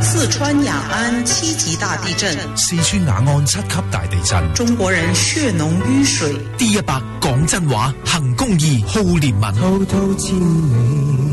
四川雅安七级大地震。四川雅安七级大地震。中国人血浓于水。第一百讲真话，行公义，好千里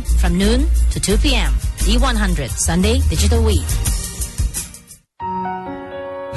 from noon to 2 p.m. D100 Sunday Digital Week.